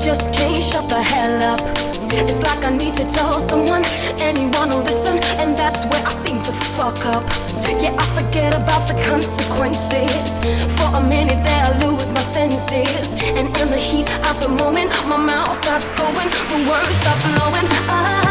Just can't shut the hell up. It's like I need to tell someone, anyone will listen, and that's where I seem to fuck up. Yeah, I forget about the consequences. For a minute there, I lose my senses, and in the heat of the moment, my mouth starts going, the words start flowing. I